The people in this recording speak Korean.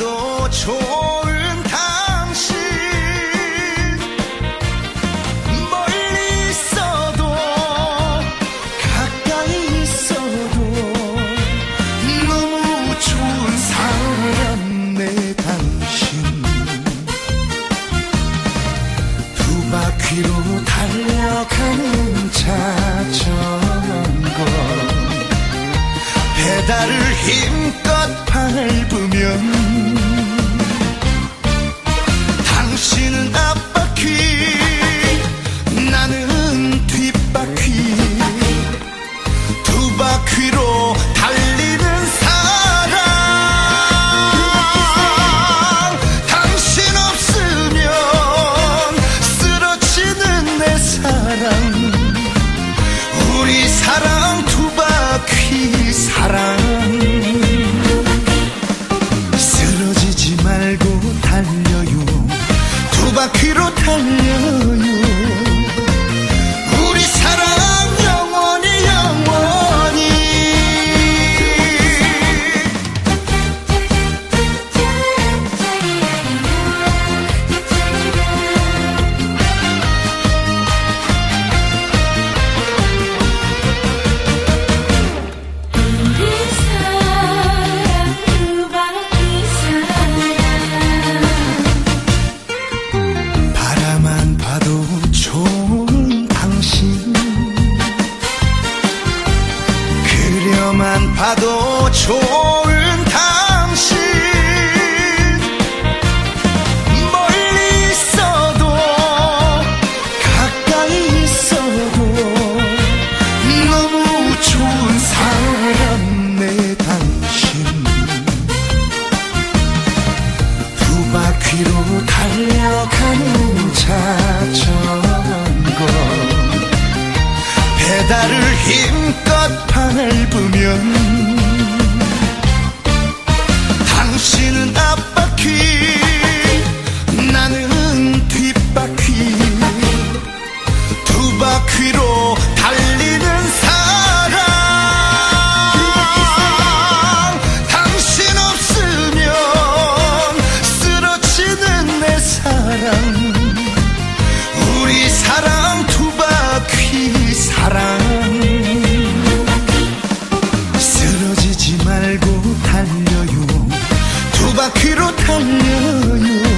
봐도 좋은 당신. 멀리 있어도 가까이 있어도 너무 좋은 사람 내 당신. 두 바퀴로 달려가는 자전거. 페달을 힘 바퀴로 달려 봐도 좋은 힘껏 밟으면 당신은 앞바퀴 나는 뒷바퀴. 두 바퀴로 달리는 사랑. 당신 없으면 쓰러지는 내 사랑. 우리 사랑 쓰러지